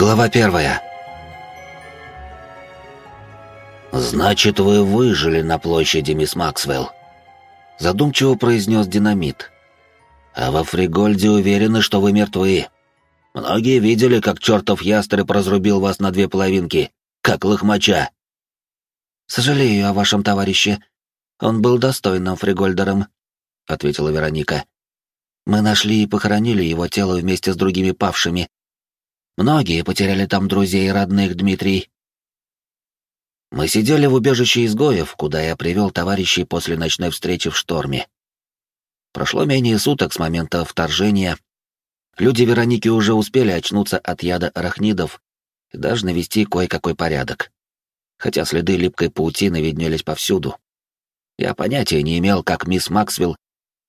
Глава первая. «Значит, вы выжили на площади, мисс Максвелл», — задумчиво произнес динамит. «А во Фригольде уверены, что вы мертвы. Многие видели, как чертов ястреб разрубил вас на две половинки, как лохмача». «Сожалею о вашем товарище. Он был достойным Фригольдером», — ответила Вероника. «Мы нашли и похоронили его тело вместе с другими павшими, Многие потеряли там друзей и родных, Дмитрий. Мы сидели в убежище изгоев, куда я привел товарищей после ночной встречи в шторме. Прошло менее суток с момента вторжения. Люди Вероники уже успели очнуться от яда арахнидов и даже навести кое-какой порядок. Хотя следы липкой паутины виднелись повсюду. Я понятия не имел, как мисс Максвелл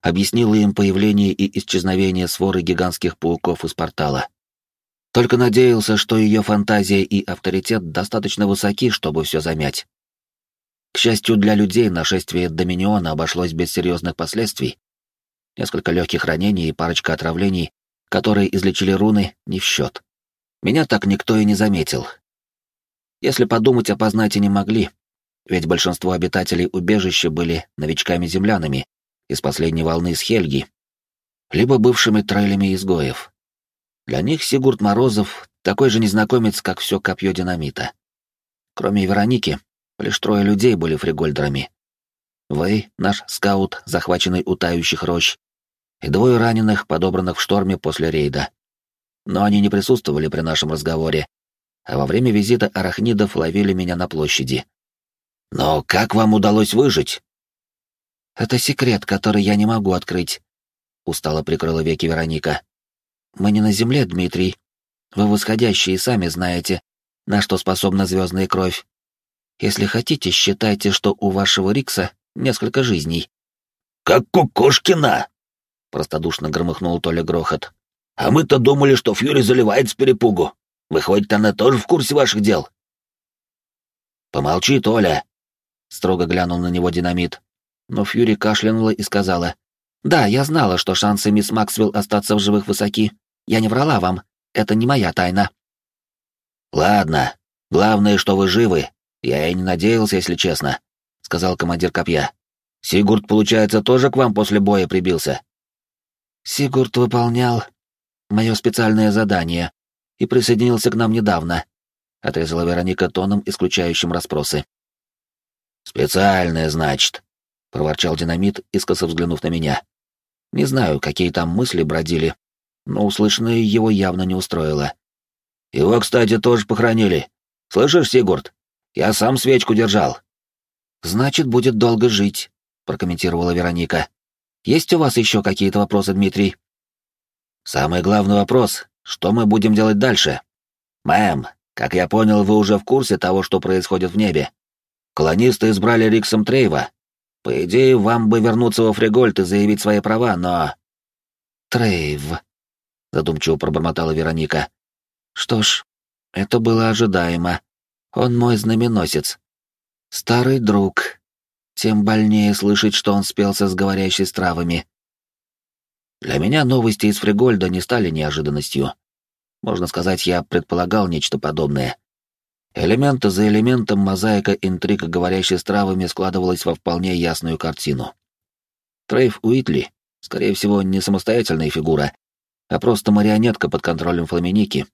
объяснила им появление и исчезновение своры гигантских пауков из портала. Только надеялся, что ее фантазия и авторитет достаточно высоки, чтобы все замять. К счастью для людей, нашествие Доминиона обошлось без серьезных последствий. Несколько легких ранений и парочка отравлений, которые излечили руны, не в счет. Меня так никто и не заметил. Если подумать, опознать и не могли, ведь большинство обитателей убежища были новичками-землянами из последней волны с Хельги, либо бывшими трейлями изгоев. Для них Сигурд Морозов такой же незнакомец, как все копье динамита. Кроме Вероники, лишь трое людей были фригольдерами. Вы, наш скаут, захваченный у тающих рощ, и двое раненых, подобранных в шторме после рейда. Но они не присутствовали при нашем разговоре, а во время визита арахнидов ловили меня на площади. «Но как вам удалось выжить?» «Это секрет, который я не могу открыть», — устало прикрыла веки Вероника. Мы не на Земле, Дмитрий. Вы восходящие сами знаете, на что способна звездная кровь. Если хотите, считайте, что у вашего Рикса несколько жизней. Как Кукушкина! Простодушно громыхнул Толя грохот. А мы-то думали, что Фьюри заливает с перепугу. Выходит, она тоже в курсе ваших дел. Помолчи, Толя, строго глянул на него динамит. Но Фьюри кашлянула и сказала: да, я знала, что шансы мисс Максвелл остаться в живых высоки. Я не врала вам. Это не моя тайна. Ладно. Главное, что вы живы. Я и не надеялся, если честно, сказал командир копья. Сигурд, получается, тоже к вам после боя прибился. Сигурд выполнял мое специальное задание и присоединился к нам недавно, отрезала Вероника тоном, исключающим расспросы. Специальное, значит, проворчал динамит, искоса взглянув на меня. Не знаю, какие там мысли бродили, но услышанное его явно не устроило. «Его, кстати, тоже похоронили. Слышишь, Сигурд? Я сам свечку держал». «Значит, будет долго жить», — прокомментировала Вероника. «Есть у вас еще какие-то вопросы, Дмитрий?» «Самый главный вопрос — что мы будем делать дальше?» «Мэм, как я понял, вы уже в курсе того, что происходит в небе. Колонисты избрали Риксом Трейва, по идее, вам бы вернуться во Фригольд и заявить свои права, но...» «Трейв», — задумчиво пробормотала Вероника. «Что ж, это было ожидаемо. Он мой знаменосец. Старый друг. Тем больнее слышать, что он спелся с говорящей с травами. Для меня новости из Фригольда не стали неожиданностью. Можно сказать, я предполагал нечто подобное. Элементы за элементом мозаика интриг, говорящей с травами, складывалась во вполне ясную картину. Трейф Уитли, скорее всего, не самостоятельная фигура, а просто марионетка под контролем Фламиники.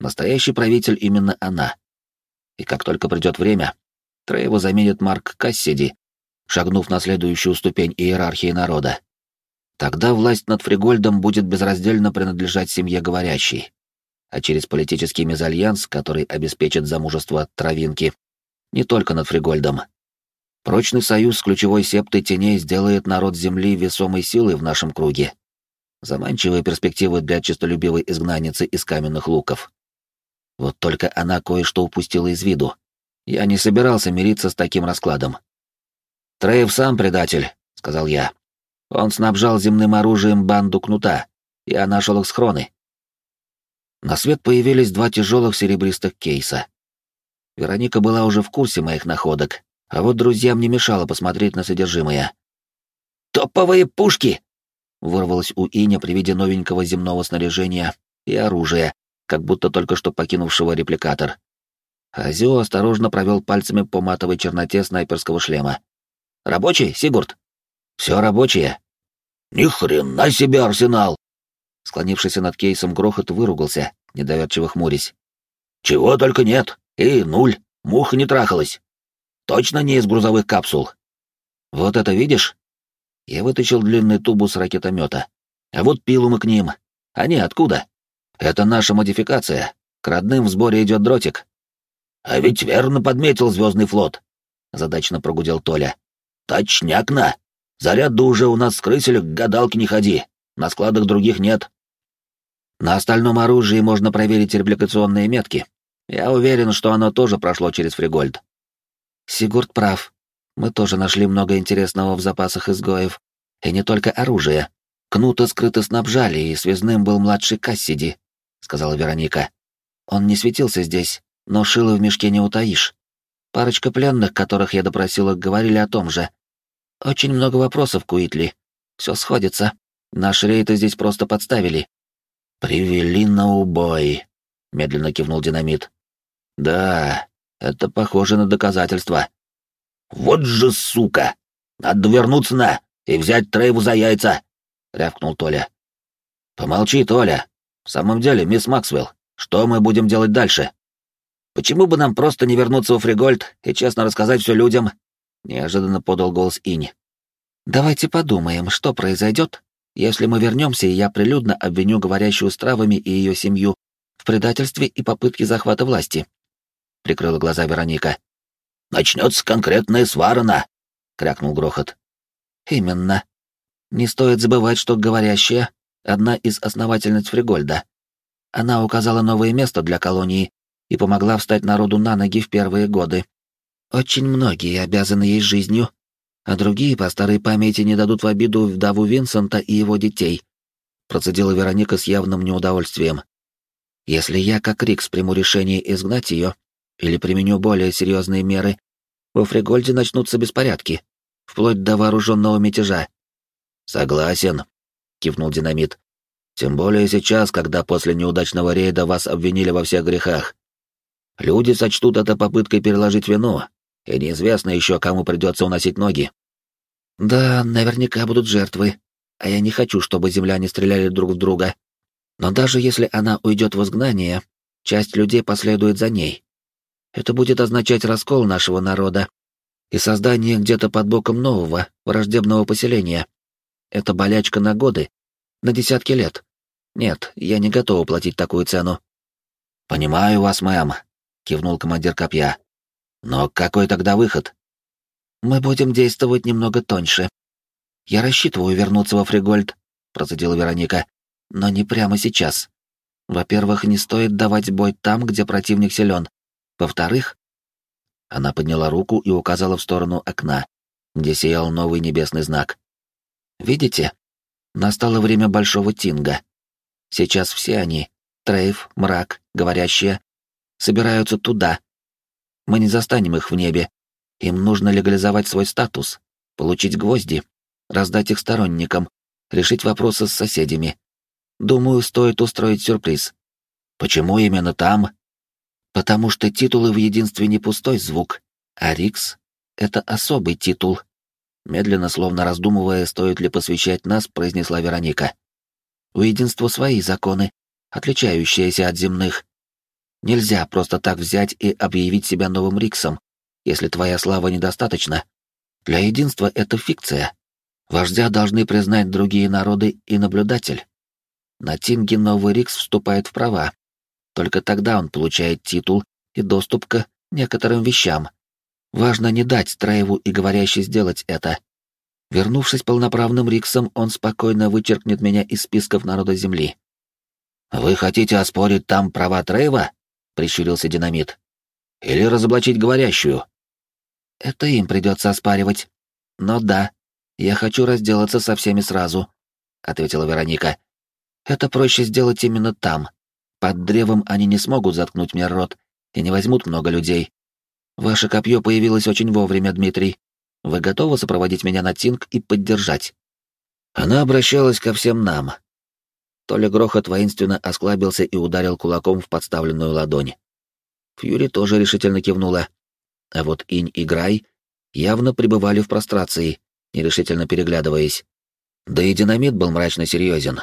Настоящий правитель именно она. И как только придет время, Трейва заменит Марк Кассиди, шагнув на следующую ступень иерархии народа. Тогда власть над Фригольдом будет безраздельно принадлежать семье говорящей а через политический мезальянс, который обеспечит замужество Травинки, не только над Фригольдом. Прочный союз с ключевой септой теней сделает народ Земли весомой силой в нашем круге. Заманчивые перспективы для честолюбивой изгнанницы из каменных луков. Вот только она кое-что упустила из виду. Я не собирался мириться с таким раскладом. «Трейв сам предатель», — сказал я. «Он снабжал земным оружием банду Кнута. Я нашел их схроны. На свет появились два тяжелых серебристых кейса. Вероника была уже в курсе моих находок, а вот друзьям не мешало посмотреть на содержимое. «Топовые пушки!» — вырвалось у Иня при виде новенького земного снаряжения и оружия, как будто только что покинувшего репликатор. Азио осторожно провел пальцами по матовой черноте снайперского шлема. «Рабочий, Сигурд?» «Все рабочее». «Ни хрена себе арсенал!» Склонившийся над кейсом грохот выругался, недоверчиво хмурясь. «Чего только нет. И нуль. Муха не трахалась. Точно не из грузовых капсул». «Вот это видишь?» Я вытащил длинный тубус ракетомета. А вот пилу к ним. Они откуда? Это наша модификация. К родным в сборе идет дротик. А ведь верно подметил Звездный флот. Задачно прогудел Толя. Точняк-на. Заряд уже у нас с крыселя к гадалке не ходи. На складах других нет. На остальном оружии можно проверить репликационные метки. Я уверен, что оно тоже прошло через Фригольд. Сигурд прав. Мы тоже нашли много интересного в запасах изгоев. И не только оружие. Кнута скрыто снабжали, и связным был младший Кассиди, — сказала Вероника. Он не светился здесь, но шило в мешке не утаишь. Парочка пленных, которых я допросила, говорили о том же. Очень много вопросов, Куитли. Все сходится. Наш рейд здесь просто подставили. «Привели на убой», — медленно кивнул динамит. «Да, это похоже на доказательство». «Вот же сука! Надо вернуться на и взять Трейву за яйца!» — рявкнул Толя. «Помолчи, Толя. В самом деле, мисс Максвелл, что мы будем делать дальше? Почему бы нам просто не вернуться в Фригольд и честно рассказать все людям?» — неожиданно подал голос Инь. «Давайте подумаем, что произойдет, если мы вернемся, я прилюдно обвиню говорящую с травами и ее семью в предательстве и попытке захвата власти», — прикрыла глаза Вероника. Начнется конкретная сварана, крякнул грохот. Именно. Не стоит забывать, что говорящая — одна из основательниц Фригольда. Она указала новое место для колонии и помогла встать народу на ноги в первые годы. Очень многие обязаны ей жизнью, а другие по старой памяти не дадут в обиду вдову Винсента и его детей. Процедила Вероника с явным неудовольствием. Если я, как Рикс, приму решение изгнать ее, или применю более серьезные меры, во Фригольде начнутся беспорядки, вплоть до вооруженного мятежа. Согласен, кивнул динамит. Тем более сейчас, когда после неудачного рейда вас обвинили во всех грехах. Люди сочтут это попыткой переложить вину, и неизвестно еще, кому придется уносить ноги. Да, наверняка будут жертвы, а я не хочу, чтобы земляне стреляли друг в друга. Но даже если она уйдет в изгнание, часть людей последует за ней. Это будет означать раскол нашего народа и создание где-то под боком нового, враждебного поселения. Это болячка на годы, на десятки лет. Нет, я не готов платить такую цену. «Понимаю вас, мэм», — кивнул командир копья. «Но какой тогда выход?» «Мы будем действовать немного тоньше. Я рассчитываю вернуться во Фригольд», — процедила Вероника, — «но не прямо сейчас. Во-первых, не стоит давать бой там, где противник силен. Во-вторых, она подняла руку и указала в сторону окна, где сиял новый небесный знак. «Видите? Настало время Большого Тинга. Сейчас все они, Трейф, Мрак, Говорящие, собираются туда. Мы не застанем их в небе. Им нужно легализовать свой статус, получить гвозди, раздать их сторонникам, решить вопросы с соседями. Думаю, стоит устроить сюрприз. Почему именно там, Потому что титулы в единстве не пустой звук, а Рикс — это особый титул. Медленно, словно раздумывая, стоит ли посвящать нас, произнесла Вероника. У единства свои законы, отличающиеся от земных. Нельзя просто так взять и объявить себя новым Риксом, если твоя слава недостаточна. Для единства это фикция. Вождя должны признать другие народы и наблюдатель. На Тинге новый Рикс вступает в права, только тогда он получает титул и доступ к некоторым вещам. Важно не дать Траеву и говорящей сделать это. Вернувшись полноправным Риксом, он спокойно вычеркнет меня из списков народа Земли. «Вы хотите оспорить там права Трейва?» — прищурился динамит. «Или разоблачить говорящую?» «Это им придется оспаривать. Но да, я хочу разделаться со всеми сразу», — ответила Вероника. «Это проще сделать именно там, под древом они не смогут заткнуть мне рот и не возьмут много людей. Ваше копье появилось очень вовремя, Дмитрий. Вы готовы сопроводить меня на Тинг и поддержать?» Она обращалась ко всем нам. То ли грохот воинственно осклабился и ударил кулаком в подставленную ладонь. Фьюри тоже решительно кивнула. А вот Инь и Грай явно пребывали в прострации, нерешительно переглядываясь. Да и динамит был мрачно серьезен.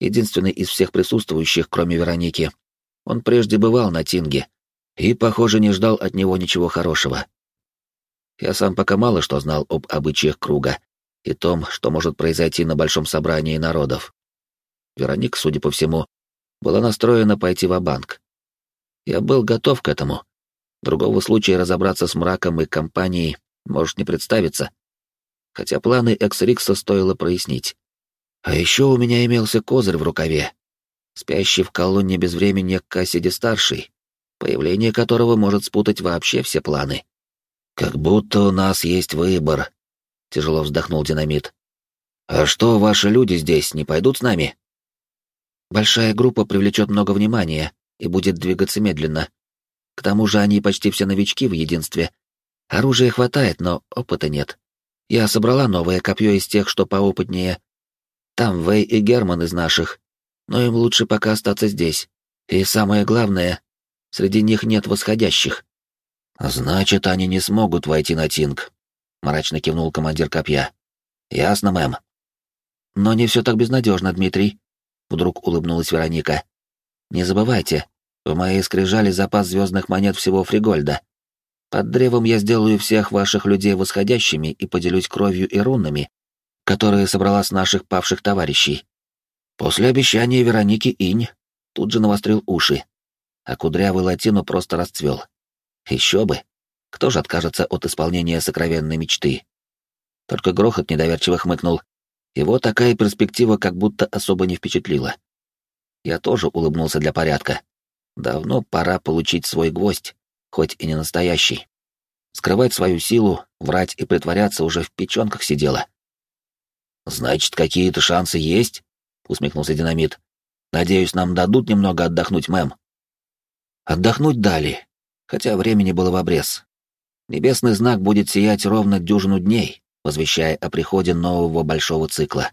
Единственный из всех присутствующих, кроме Вероники. Он прежде бывал на Тинге и, похоже, не ждал от него ничего хорошего. Я сам пока мало что знал об обычаях круга и том, что может произойти на большом собрании народов. Вероника, судя по всему, была настроена пойти в банк Я был готов к этому. Другого случая разобраться с мраком и компанией может не представиться. Хотя планы Экс-Рикса стоило прояснить. А еще у меня имелся козырь в рукаве. Спящий в колонне безвременья Кассиди-старший, появление которого может спутать вообще все планы. «Как будто у нас есть выбор», — тяжело вздохнул динамит. «А что, ваши люди здесь не пойдут с нами?» «Большая группа привлечет много внимания и будет двигаться медленно. К тому же они почти все новички в единстве. Оружия хватает, но опыта нет. Я собрала новое копье из тех, что поопытнее. Там Вэй и Герман из наших, но им лучше пока остаться здесь. И самое главное, среди них нет восходящих. «Значит, они не смогут войти на Тинг», — мрачно кивнул командир копья. «Ясно, мэм». «Но не все так безнадежно, Дмитрий», — вдруг улыбнулась Вероника. «Не забывайте, в моей скрижали запас звездных монет всего Фригольда. Под древом я сделаю всех ваших людей восходящими и поделюсь кровью и рунами, которые собрала с наших павших товарищей». После обещания Вероники Инь тут же навострил уши, а кудрявый латину просто расцвел. Еще бы. Кто же откажется от исполнения сокровенной мечты? Только грохот недоверчиво хмыкнул. Его такая перспектива как будто особо не впечатлила. Я тоже улыбнулся для порядка. Давно пора получить свой гвоздь, хоть и не настоящий. Скрывать свою силу, врать и притворяться уже в печенках сидело. «Значит, какие-то шансы есть?» — усмехнулся динамит. «Надеюсь, нам дадут немного отдохнуть, мэм». Отдохнуть дали, хотя времени было в обрез. Небесный знак будет сиять ровно дюжину дней, возвещая о приходе нового большого цикла.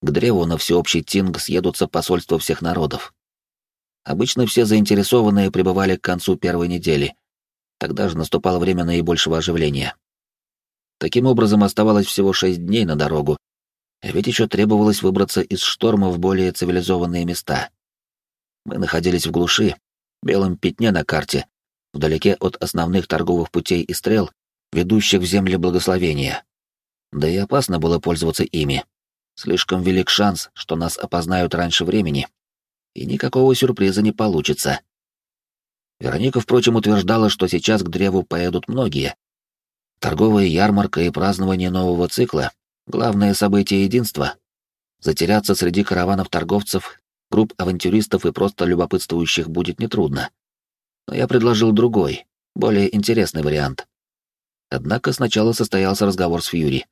К древу на всеобщий тинг съедутся посольства всех народов. Обычно все заинтересованные пребывали к концу первой недели. Тогда же наступало время наибольшего оживления. Таким образом, оставалось всего шесть дней на дорогу, ведь еще требовалось выбраться из шторма в более цивилизованные места. Мы находились в глуши, белом пятне на карте, вдалеке от основных торговых путей и стрел, ведущих в земли благословения. Да и опасно было пользоваться ими. Слишком велик шанс, что нас опознают раньше времени, и никакого сюрприза не получится. Вероника, впрочем, утверждала, что сейчас к древу поедут многие. Торговая ярмарка и празднование нового цикла — главное событие единства. Затеряться среди караванов торговцев, групп авантюристов и просто любопытствующих будет нетрудно но я предложил другой, более интересный вариант. Однако сначала состоялся разговор с Фьюри.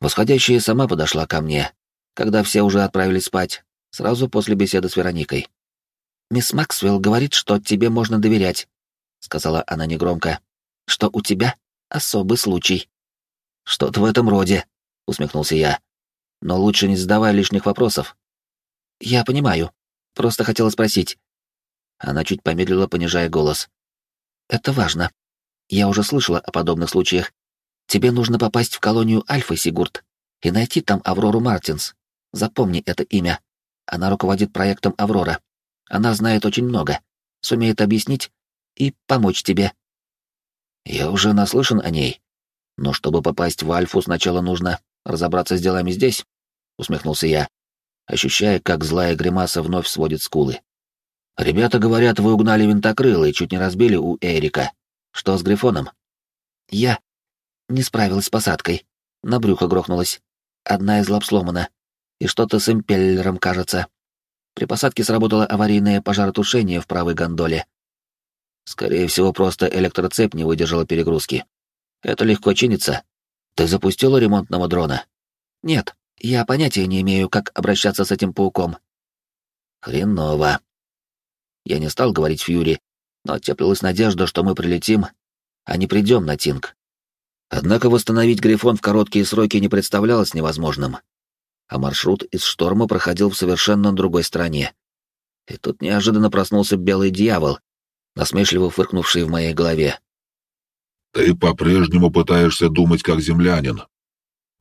Восходящая сама подошла ко мне, когда все уже отправились спать, сразу после беседы с Вероникой. «Мисс Максвелл говорит, что тебе можно доверять», — сказала она негромко, — «что у тебя особый случай». «Что-то в этом роде», — усмехнулся я. «Но лучше не задавай лишних вопросов». «Я понимаю. Просто хотела спросить, она чуть помедлила, понижая голос. «Это важно. Я уже слышала о подобных случаях. Тебе нужно попасть в колонию Альфа, Сигурд, и найти там Аврору Мартинс. Запомни это имя. Она руководит проектом Аврора. Она знает очень много, сумеет объяснить и помочь тебе». «Я уже наслышан о ней. Но чтобы попасть в Альфу, сначала нужно разобраться с делами здесь», — усмехнулся я, ощущая, как злая гримаса вновь сводит скулы. «Ребята говорят, вы угнали винтокрыла и чуть не разбили у Эрика. Что с Грифоном?» «Я не справилась с посадкой. На брюхо грохнулась. Одна из лап сломана. И что-то с импеллером, кажется. При посадке сработало аварийное пожаротушение в правой гондоле. Скорее всего, просто электроцепь не выдержала перегрузки. Это легко чинится. Ты запустила ремонтного дрона? Нет, я понятия не имею, как обращаться с этим пауком. Хреново. Я не стал говорить Фьюри, но теплилась надежда, что мы прилетим, а не придем на Тинг. Однако восстановить Грифон в короткие сроки не представлялось невозможным. а маршрут из шторма проходил в совершенно другой стране. И тут неожиданно проснулся белый дьявол, насмешливо фыркнувший в моей голове. «Ты по-прежнему пытаешься думать как землянин.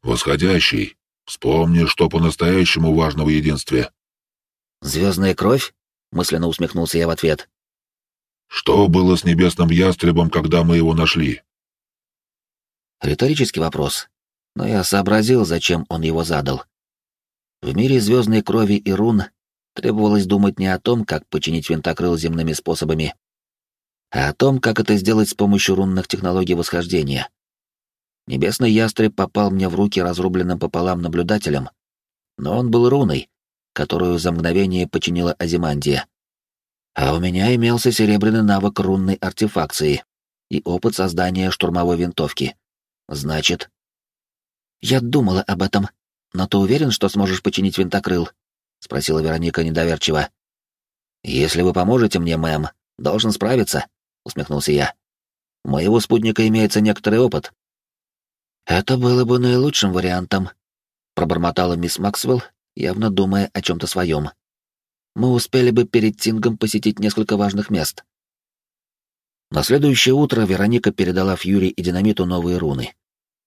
Восходящий, вспомни, что по-настоящему важно в единстве». «Звездная кровь?» — мысленно усмехнулся я в ответ. «Что было с небесным ястребом, когда мы его нашли?» Риторический вопрос, но я сообразил, зачем он его задал. В мире звездной крови и рун требовалось думать не о том, как починить винтокрыл земными способами, а о том, как это сделать с помощью рунных технологий восхождения. Небесный ястреб попал мне в руки разрубленным пополам наблюдателем, но он был руной, которую за мгновение починила Азимандия. А у меня имелся серебряный навык рунной артефакции и опыт создания штурмовой винтовки. Значит... Я думала об этом, но ты уверен, что сможешь починить винтокрыл? — спросила Вероника недоверчиво. «Если вы поможете мне, мэм, должен справиться», — усмехнулся я. «У моего спутника имеется некоторый опыт». «Это было бы наилучшим вариантом», — пробормотала мисс Максвелл, явно думая о чем-то своем. «Мы успели бы перед Тингом посетить несколько важных мест». На следующее утро Вероника передала Фьюри и Динамиту новые руны,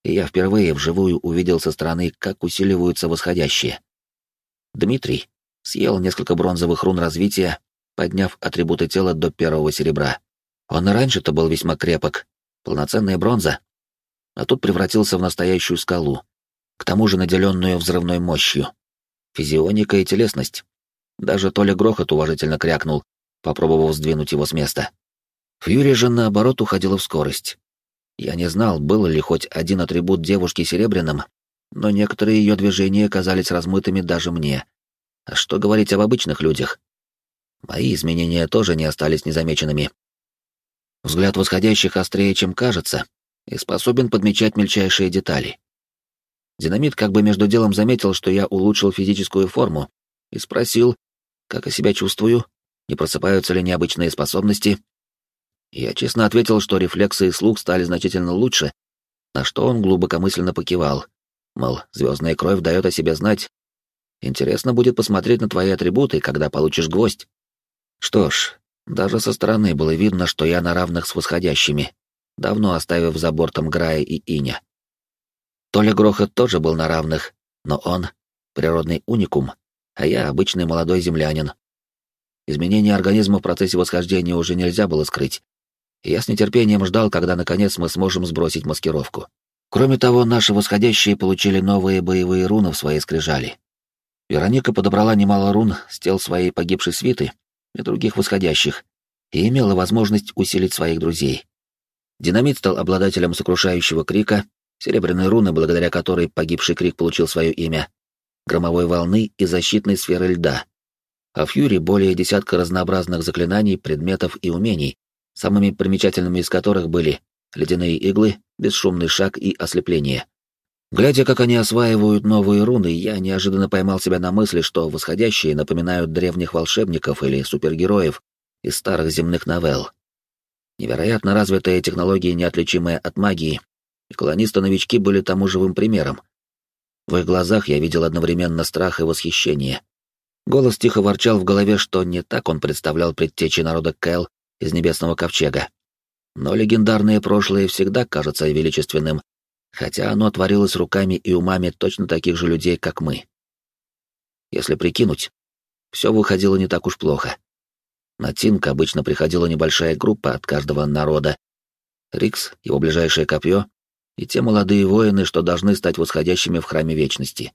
и я впервые вживую увидел со стороны, как усиливаются восходящие. Дмитрий съел несколько бронзовых рун развития, подняв атрибуты тела до первого серебра. Он и раньше-то был весьма крепок, полноценная бронза, а тут превратился в настоящую скалу, к тому же наделенную взрывной мощью. Физионика и телесность. Даже Толя Грохот уважительно крякнул, попробовав сдвинуть его с места. Фьюри же, наоборот, уходила в скорость. Я не знал, был ли хоть один атрибут девушки серебряным, но некоторые ее движения казались размытыми даже мне. А что говорить об обычных людях? Мои изменения тоже не остались незамеченными. Взгляд восходящих острее, чем кажется, и способен подмечать мельчайшие детали. Динамит как бы между делом заметил, что я улучшил физическую форму, и спросил, как я себя чувствую, не просыпаются ли необычные способности. Я честно ответил, что рефлексы и слух стали значительно лучше, на что он глубокомысленно покивал, Мол, звездная кровь дает о себе знать. Интересно будет посмотреть на твои атрибуты, когда получишь гвоздь. Что ж, даже со стороны было видно, что я на равных с восходящими, давно оставив за бортом Грая и Иня. Толя Грохот тоже был на равных, но он — природный уникум, а я — обычный молодой землянин. Изменения организма в процессе восхождения уже нельзя было скрыть. Я с нетерпением ждал, когда наконец мы сможем сбросить маскировку. Кроме того, наши восходящие получили новые боевые руны в своей скрижали. Вероника подобрала немало рун с тел своей погибшей свиты и других восходящих, и имела возможность усилить своих друзей. Динамит стал обладателем сокрушающего крика, серебряной руны, благодаря которой погибший крик получил свое имя, громовой волны и защитной сферы льда. А Фьюри более десятка разнообразных заклинаний, предметов и умений, самыми примечательными из которых были ледяные иглы, бесшумный шаг и ослепление. Глядя, как они осваивают новые руны, я неожиданно поймал себя на мысли, что восходящие напоминают древних волшебников или супергероев из старых земных новелл. Невероятно развитая технология, неотличимая от магии, и колонисты-новички были тому живым примером. В их глазах я видел одновременно страх и восхищение. Голос тихо ворчал в голове, что не так он представлял предтечи народа Кэл из Небесного Ковчега. Но легендарное прошлое всегда кажется величественным, хотя оно творилось руками и умами точно таких же людей, как мы. Если прикинуть, все выходило не так уж плохо. На Тинг обычно приходила небольшая группа от каждого народа. Рикс, его ближайшее копье, и те молодые воины, что должны стать восходящими в Храме Вечности.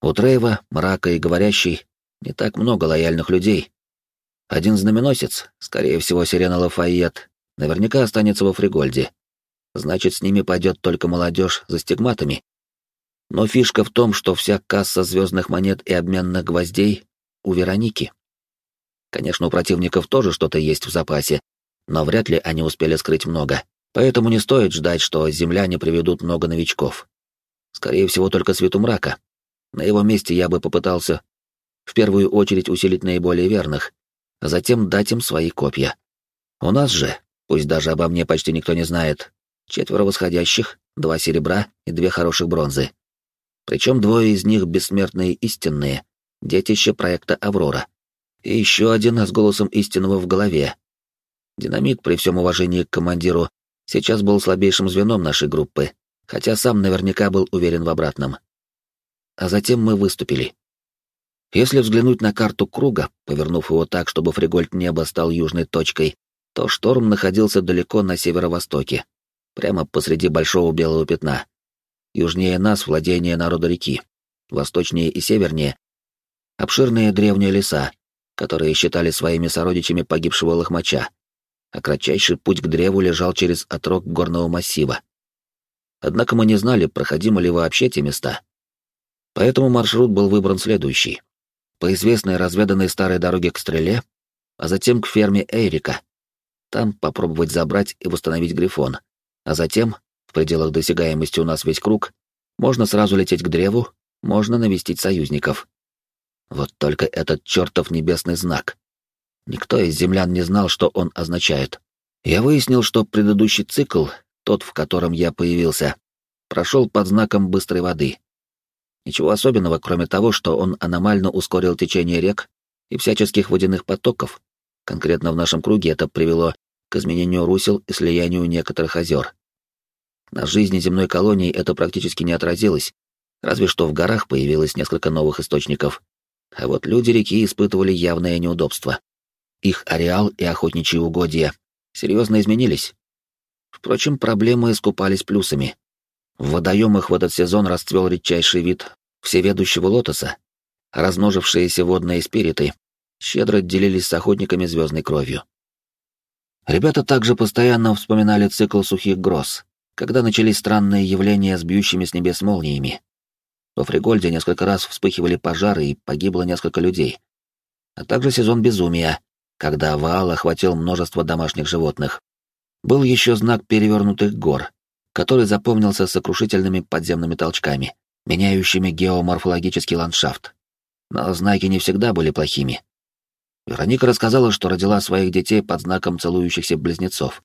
У Трейва, Мрака и Говорящий не так много лояльных людей. Один знаменосец, скорее всего, Сирена Лафайет, наверняка останется во Фригольде. Значит, с ними пойдет только молодежь за стигматами. Но фишка в том, что вся касса звездных монет и обменных гвоздей у Вероники. Конечно, у противников тоже что-то есть в запасе, но вряд ли они успели скрыть много. Поэтому не стоит ждать, что земляне приведут много новичков. Скорее всего, только свету мрака. На его месте я бы попытался в первую очередь усилить наиболее верных, а затем дать им свои копья. У нас же Пусть даже обо мне почти никто не знает. Четверо восходящих, два серебра и две хороших бронзы. Причем двое из них бессмертные истинные, детище проекта «Аврора». И еще один с голосом истинного в голове. Динамит, при всем уважении к командиру, сейчас был слабейшим звеном нашей группы, хотя сам наверняка был уверен в обратном. А затем мы выступили. Если взглянуть на карту круга, повернув его так, чтобы фригольд неба стал южной точкой, то шторм находился далеко на северо-востоке, прямо посреди большого белого пятна. Южнее нас владение народа реки, восточнее и севернее — обширные древние леса, которые считали своими сородичами погибшего лохмача, а кратчайший путь к древу лежал через отрог горного массива. Однако мы не знали, проходимы ли вообще те места. Поэтому маршрут был выбран следующий. По известной разведанной старой дороге к стреле, а затем к ферме Эйрика. Там попробовать забрать и восстановить Грифон. А затем, в пределах досягаемости у нас весь круг, можно сразу лететь к древу, можно навестить союзников. Вот только этот чертов небесный знак. Никто из землян не знал, что он означает. Я выяснил, что предыдущий цикл, тот, в котором я появился, прошел под знаком быстрой воды. Ничего особенного, кроме того, что он аномально ускорил течение рек и всяческих водяных потоков. Конкретно в нашем круге это привело к изменению русел и слиянию некоторых озер. На жизни земной колонии это практически не отразилось, разве что в горах появилось несколько новых источников. А вот люди реки испытывали явное неудобство. Их ареал и охотничьи угодья серьезно изменились. Впрочем, проблемы искупались плюсами. В водоемах в этот сезон расцвел редчайший вид всеведущего лотоса. Размножившиеся водные спириты щедро делились с охотниками звездной кровью. Ребята также постоянно вспоминали цикл сухих гроз, когда начались странные явления с бьющими с небес молниями. Во Фригольде несколько раз вспыхивали пожары и погибло несколько людей. А также сезон безумия, когда Ваал охватил множество домашних животных. Был еще знак перевернутых гор, который запомнился сокрушительными подземными толчками, меняющими геоморфологический ландшафт. Но знаки не всегда были плохими. Вероника рассказала, что родила своих детей под знаком целующихся близнецов,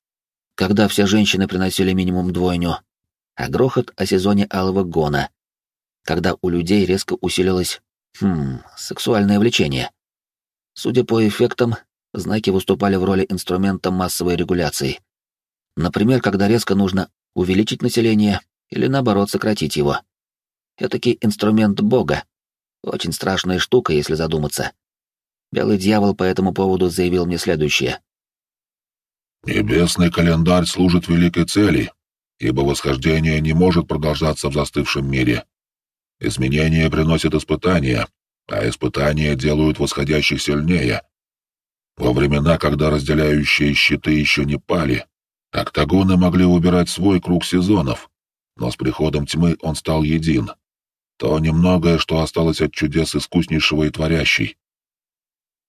когда все женщины приносили минимум двойню, а грохот о сезоне алого гона, когда у людей резко усилилось, хм, сексуальное влечение. Судя по эффектам, знаки выступали в роли инструмента массовой регуляции. Например, когда резко нужно увеличить население или, наоборот, сократить его. Этакий инструмент Бога. Очень страшная штука, если задуматься. Белый дьявол по этому поводу заявил мне следующее. «Небесный календарь служит великой цели, ибо восхождение не может продолжаться в застывшем мире. Изменения приносят испытания, а испытания делают восходящих сильнее. Во времена, когда разделяющие щиты еще не пали, октагоны могли убирать свой круг сезонов, но с приходом тьмы он стал един. То немногое, что осталось от чудес искуснейшего и творящей.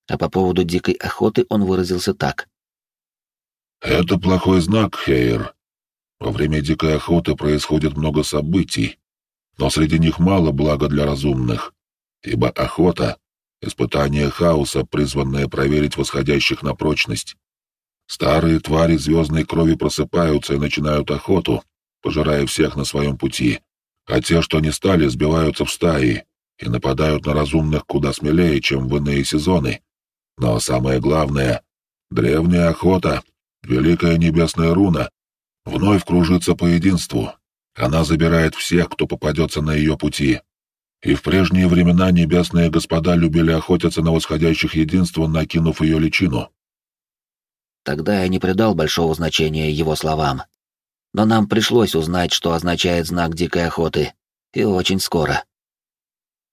А по поводу дикой охоты он выразился так. «Это плохой знак, Хейр. Во время дикой охоты происходит много событий, но среди них мало блага для разумных, ибо охота Испытание хаоса, призванное проверить восходящих на прочность. Старые твари звездной крови просыпаются и начинают охоту, пожирая всех на своем пути, а те, что не стали, сбиваются в стаи и нападают на разумных куда смелее, чем в иные сезоны. Но самое главное — древняя охота, великая небесная руна, вновь кружится по единству. Она забирает всех, кто попадется на ее пути, и в прежние времена небесные господа любили охотиться на восходящих единства, накинув ее личину. Тогда я не придал большого значения его словам. Но нам пришлось узнать, что означает знак дикой охоты, и очень скоро.